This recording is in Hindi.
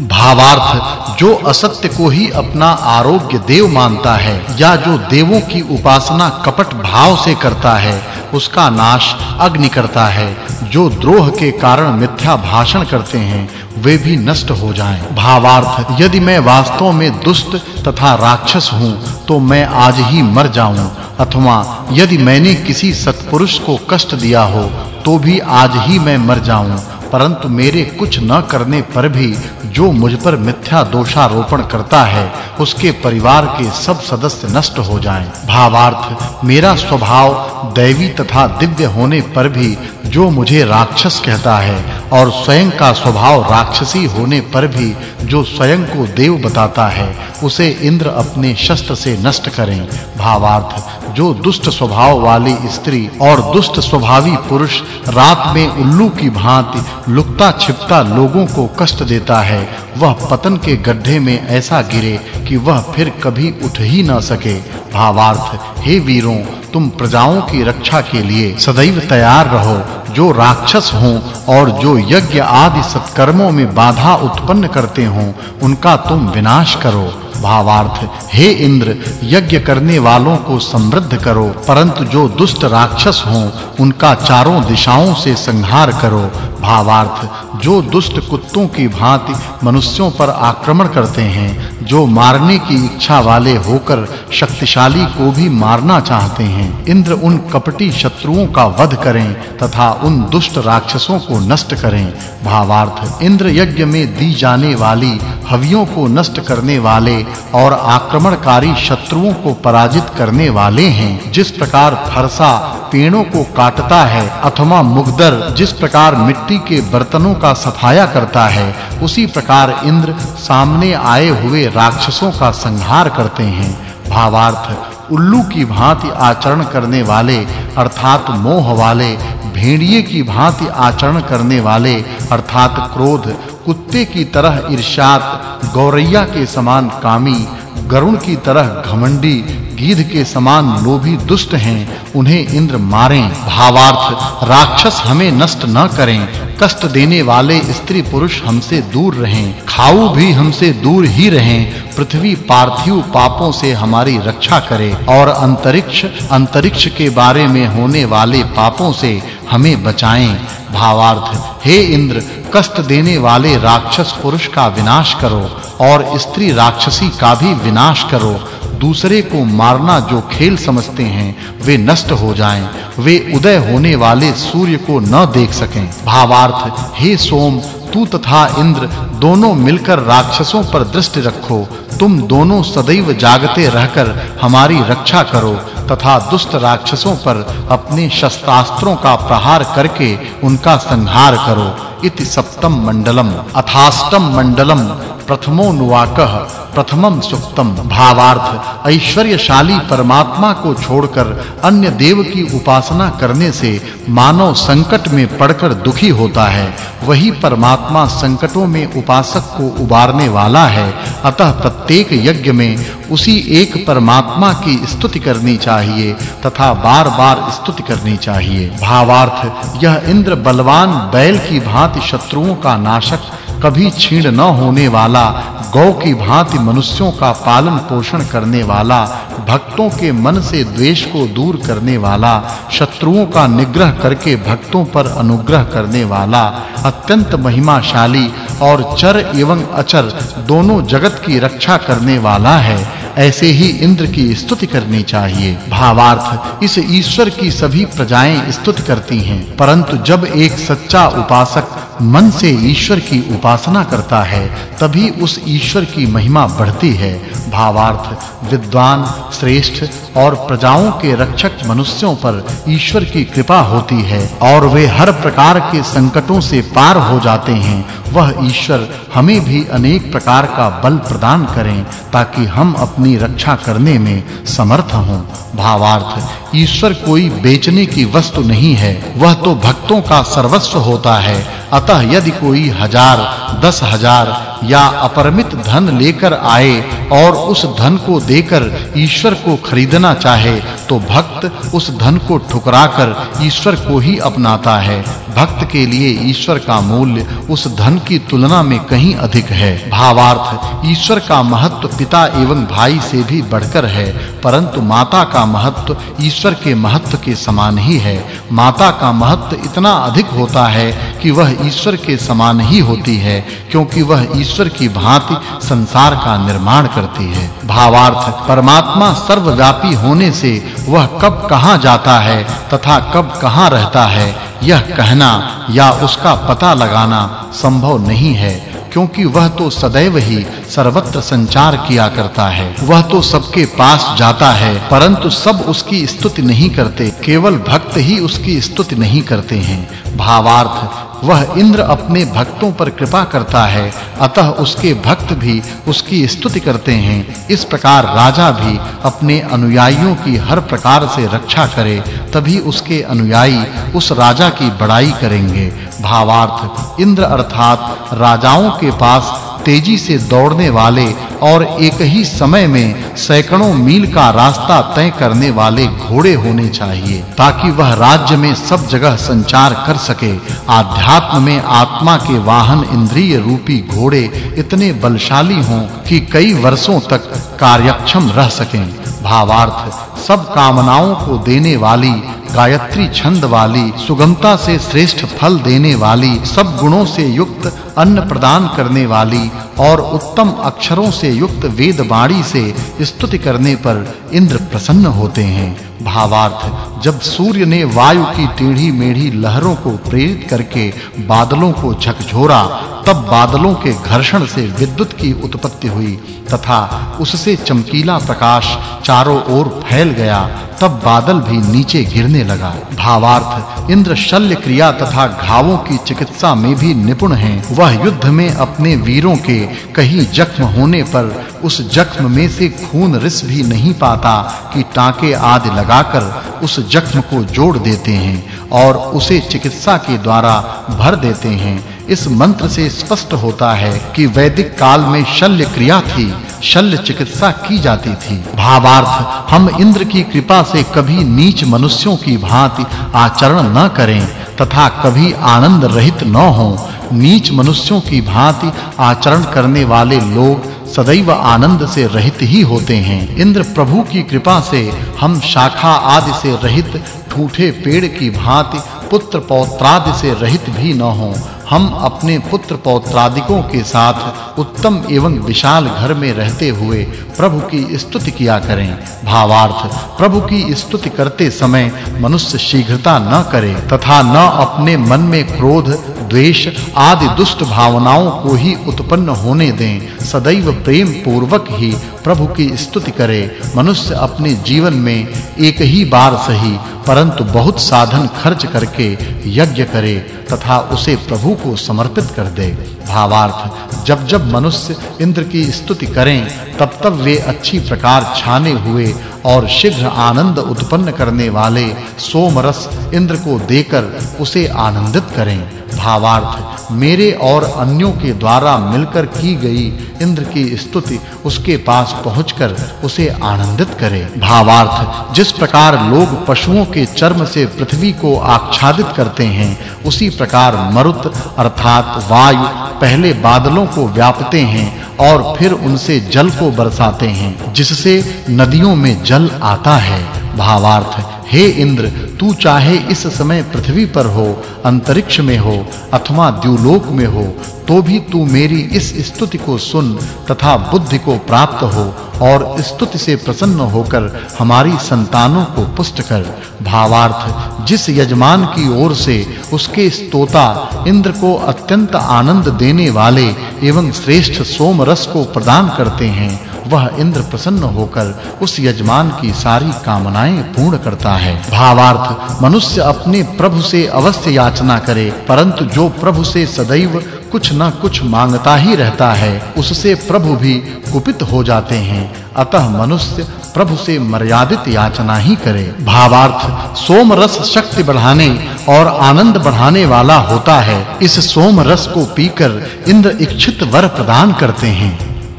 भावार्थ, जो असत्य को ही अपना आरोग्य देव मानता है, या जो देवों की उपासना कपट भाव से करता है, उसका नाश अग्नि करता है। जो द्रोह के कारण मिथ्या भाषण करते हैं, वे भी नष्ट हो जाएँ। भावार्थ, यदि मैं वास्तव में दुष्ट तथा राक्षस हूँ तो मैं आज ही मर जाऊँ, अथवा यदि मैंने किसी सत्पुरुष को कष्ट दिया हो तो भी आज ही मैं मर जाऊँ। परंतु मेरे कुछ न करने पर भी जो मुझ पर मिथ्या दोषारोपण करता है, उसके परिवार के सब सदस्य नष्ट हो जाएँ। भावार्थ, मेरा स्वभाव दैवी तथा दिव्य होने पर भी जो मुझे राक्षस कहता है और स्वयं का स्वभाव राक्षसी होने पर भी जो स्वयं को देव बताता है, उसे इंद्र अपने शस्त्र से नष्ट करें। भावार्थ, जो दुष्ट स्वभाव वाली स्त्री और दुष्ट स्वभावी पुरुष रात में उल्लू की भांति लुकता छिपता लोगों को कष्ट देता है, वह पतन के गड्ढे में ऐसा गिरे कि वह फिर कभी उठ ही ना सके। भावार्थ, हे वीरों, तुम प्रजाओं की रक्षा के लिए सदैव तैयार रहो। जो राक्षस हों और जो यज्ञ आदि सत्कर्मों में बाधा उत्पन्न करते हों, उनका तुम विनाश करो। भावार्थ, हे इंद्र, यज्ञ करने वालों को समृद्ध करो, परंतु जो दुष्ट राक्षस हों, उनका चारों दिशाओं से संहार करो। भावार्थ, जो दुष्ट कुत्तों की भांति मनुष्यों पर आक्रमण करते हैं, जो मारने की इच्छा वाले होकर शक्तिशाली को भी मारना चाहते हैं, इंद्र उन कपटी शत्रुओं का वध करें, तथा उन दुष्ट राक्षसों को नष्ट करें। भावार्थ, इंद्र यज्ञ में दी जाने वाली हवियों को नष्ट करने वाले और आक्रमणकारी शत्रुओं को पराजित करने वाले हैं। जिस प्रकार फरसा पेड़ों को काटता है, अथवा मुगदर जिस प्रकार मिट्टी के बर्तनों का सफाया करता है, उसी प्रकार इंद्र सामने आए हुए राक्षसों का संहार करते हैं। भावार्थ, उल्लू की भांति आचरण करने वाले, अर्थात मोह वाले, भेड़िए की भांति आचरण करने वाले, अर्थात क्रोध कुत्ते की तरह ईर्ष्यात गौरैया के समान कामी, गरुण की तरह घमंडी, गीध के समान लोभी दुष्ट हैं, उन्हें इंद्र मारें। भावार्थ, राक्षस हमें नष्ट न करें। कष्ट देने वाले स्त्री पुरुष हमसे दूर रहें। खाऊ भी हमसे दूर ही रहें। पृथ्वी पार्थिव पापों से हमारी रक्षा करे और अंतरिक्ष अंतरिक्ष के बारे में होने वाले पापों से हमें बचाएँ। भावार्थ, हे इंद्र, कष्ट देने वाले राक्षस पुरुष का विनाश करो और स्त्री राक्षसी का भी विनाश करो। दूसरे को मारना जो खेल समझते हैं, वे नष्ट हो जाएँ। वे उदय होने वाले सूर्य को न देख सकें। भावार्थ, हे सोम तू तथा इंद्र दोनों मिलकर राक्षसों पर दृष्टि रखो। तुम दोनों सदैव जागते रहकर हमारी रक्षा करो तथा दुष्ट राक्षसों पर अपने शस्त्रास्त्रों का प्रहार करके उनका संहार करो। इति सप्तम मंडलम, अथाष्टम मंडलम। प्रथमो नुवाकः प्रथमम सुक्तम भावार्थ, ऐश्वर्यशाली परमात्मा को छोड़कर अन्य देव की उपासना करने से मानव संकट में पड़कर दुखी होता है। वही परमात्मा संकटों में उपासक को उबारने वाला है। अतः प्रत्येक यज्ञ में उसी एक परमात्मा की स्तुति करनी चाहिए तथा बार-बार स्तुति करनी चाहिए। भावार्थ, यह इंद्र बलवान बैल की भांति शत्रुओं का नाशक कभी छीण न होने वाला, गौ की भांति मनुष्यों का पालन पोषण करने वाला, भक्तों के मन से द्वेष को दूर करने वाला, शत्रुओं का निग्रह करके भक्तों पर अनुग्रह करने वाला, अत्यंत महिमाशाली और चर एवं अचर दोनों जगत की रक्षा करने वाला है, ऐसे ही इंद्र की स्तुति करनी चाहिए। भावार्थ, इस ईश्वर की सभी प्रजाएँ स्तुति करती हैं, परंतु जब एक सच्चा उपासक मन से ईश्वर की उपासना करता है, तभी उस ईश्वर की महिमा बढ़ती है। भावार्थ, विद्वान, श्रेष्ठ और प्रजाओं के रक्षक मनुष्यों पर ईश्वर की कृपा होती है और वे हर प्रकार के संकटों से पार हो जाते हैं। वह ईश्वर हमें भी अनेक प्रकार का बल प्रदान करें, ताकि हम अपनी रक्षा करने में समर्थ हों। भावार्थ, ईश्वर कोई बेचने की वस्तु नहीं है, वह तो भक्तों का सर्वस्व होता है। अतः यदि कोई हज़ार दस हज़ार या अपरिमित धन लेकर आए और उस धन को देकर ईश्वर को खरीदना चाहे तो भक्त उस धन को ठुकराकर ईश्वर को ही अपनाता है। भक्त के लिए ईश्वर का मूल्य उस धन की तुलना में कहीं अधिक है। भावार्थ, ईश्वर का महत्व पिता एवं भाई से भी बढ़कर है, परंतु माता का महत्व ईश्वर के महत्व के समान ही है। माता का महत्व इतना अधिक होता है कि वह ईश्वर के समान ही होती है, क्योंकि वह ईश्वर की भांति संसार का निर्माण करती है। भावार्थ, परमात्मा सर्वव्यापी होने से वह कब कहाँ जाता है तथा कब कहाँ रहता है, यह कहना या उसका पता लगाना संभव नहीं है, क्योंकि वह तो सदैव ही सर्वत्र संचार किया करता है। वह तो सबके पास जाता है, परंतु सब उसकी स्तुति नहीं करते, केवल भक्त ही उसकी स्तुति नहीं करते हैं। भावार्थ वह इंद्र अपने भक्तों पर कृपा करता है, अतः उसके भक्त भी उसकी स्तुति करते हैं। इस प्रकार राजा भी अपने अनुयायियों की हर प्रकार से रक्षा करे, तभी उसके अनुयायी उस राजा की बड़ाई करेंगे। भावार्थ, इंद्र अर्थात राजाओं के पास तेज़ी से दौड़ने वाले और एक ही समय में सैकड़ों मील का रास्ता तय करने वाले घोड़े होने चाहिए, ताकि वह राज्य में सब जगह संचार कर सके। आध्यात्म में आत्मा के वाहन इंद्रिय रूपी घोड़े इतने बलशाली हों कि कई वर्षों तक कार्यक्षम रह सकें। भावार्थ, सब कामनाओं को देने वाली, गायत्री छंद वाली, सुगमता से श्रेष्ठ फल देने वाली, सब गुणों से युक्त अन्न प्रदान करने वाली और उत्तम अक्षरों से युक्त वेद वाणी से स्तुति करने पर इंद्र प्रसन्न होते हैं। भावार्थ, जब सूर्य ने वायु की टेढ़ी मेढ़ी लहरों को प्रेरित करके बादलों को झकझोरा, तब बादलों के घर्षण से विद्युत की उत्पत्ति हुई, तथा उससे चमकीला प्रकाश चारों ओर फैल गया, तब बादल भी नीचे गिरने लगा। भावार्थ, इंद्र शल्य क्रिया तथा घावों की चिकित्सा में भी निपुण हैं। वह युद्ध में अपने वीरों के कहीं जख्म होने पर उस जख्म में से खून रिस भी नहीं पाता कि टाके आदि लगाकर उस जख्म को जोड़ देते हैं और उसे चिकित्सा के द्वारा भर देते हैं। इस मंत्र से स्पष्ट होता है कि वैदिक काल में शल्य क्रिया थी, शल्य चिकित्सा की जाती थी। भावार्थ, हम इंद्र की कृपा से कभी नीच मनुष्यों की भांति आचरण न करें, तथा कभी आनंद रहित न हों नीच मनुष्यों की भांति आचरण करने वाले लोग सदैव आनंद से रहित ही होते हैं। इंद्र प्रभु की कृपा से हम शाखा आदि से रहित, ठूठे पेड़ की भांति, पुत्र पौत्रादि से रहित भी न हों। हम अपने पुत्र पौत्रादिकों के साथ उत्तम एवं विशाल घर में रहते हुए प्रभु की स्तुति किया करें। भावार्थ, प्रभु की स्तुति करते समय मनुष्य शीघ्रता न करे तथा न अपने मन में क्रोध, द्वेष आदि दुष्ट भावनाओं को ही उत्पन्न होने दें। सदैव प्रेम पूर्वक ही प्रभु की स्तुति करे। मनुष्य अपने जीवन में एक ही बार सही, परंतु बहुत साधन खर्च करके यज्ञ करे। तथा उसे प्रभु को समर्पित कर दे। भावार्थ जब जब मनुष्य इंद्र की स्तुति करें, तब तब वे अच्छी प्रकार छाने हुए और शीघ्र आनंद उत्पन्न करने वाले सोमरस इंद्र को देकर उसे आनंदित करें। भावार्थ, मेरे और अन्यों के द्वारा मिलकर की गई इंद्र की स्तुति उसके पास पहुंचकर उसे आनंदित करे। भावार्थ, जिस प्रकार लोग पशुओं के चर्म से पृथ्वी को आच्छादित करते हैं, उसी प्रकार मरुत, अर्थात वायु पहले बादलों को व्यापते हैं और फिर उनसे जल को बरसाते हैं, जिससे नदियों में जल आता है। भावार्थ, हे इंद्र, तू चाहे इस समय पृथ्वी पर हो, अंतरिक्ष में हो, अथवा द्युलोक में हो तो भी तू मेरी इस स्तुति को सुन तथा बुद्धि को प्राप्त हो और स्तुति से प्रसन्न होकर हमारी संतानों को पुष्ट कर। भावार्थ, जिस यजमान की ओर से उसके स्तोता इंद्र को अत्यंत आनंद देने वाले एवं श्रेष्ठ सोम रस को प्रदान करते हैं वह इंद्र प्रसन्न होकर उस यजमान की सारी कामनाएँ पूर्ण करता है। भावार्थ, मनुष्य अपने प्रभु से अवश्य याचना करे, परंतु जो प्रभु से सदैव कुछ न कुछ माँगता ही रहता है, उससे प्रभु भी कुपित हो जाते हैं। अतः मनुष्य प्रभु से मर्यादित याचना ही करे। भावार्थ सोम रस शक्ति बढ़ाने और आनंद बढ़ाने वाला होता है। इस सोम रस को पीकर इंद्र इच्छित वर प्रदान करते हैं।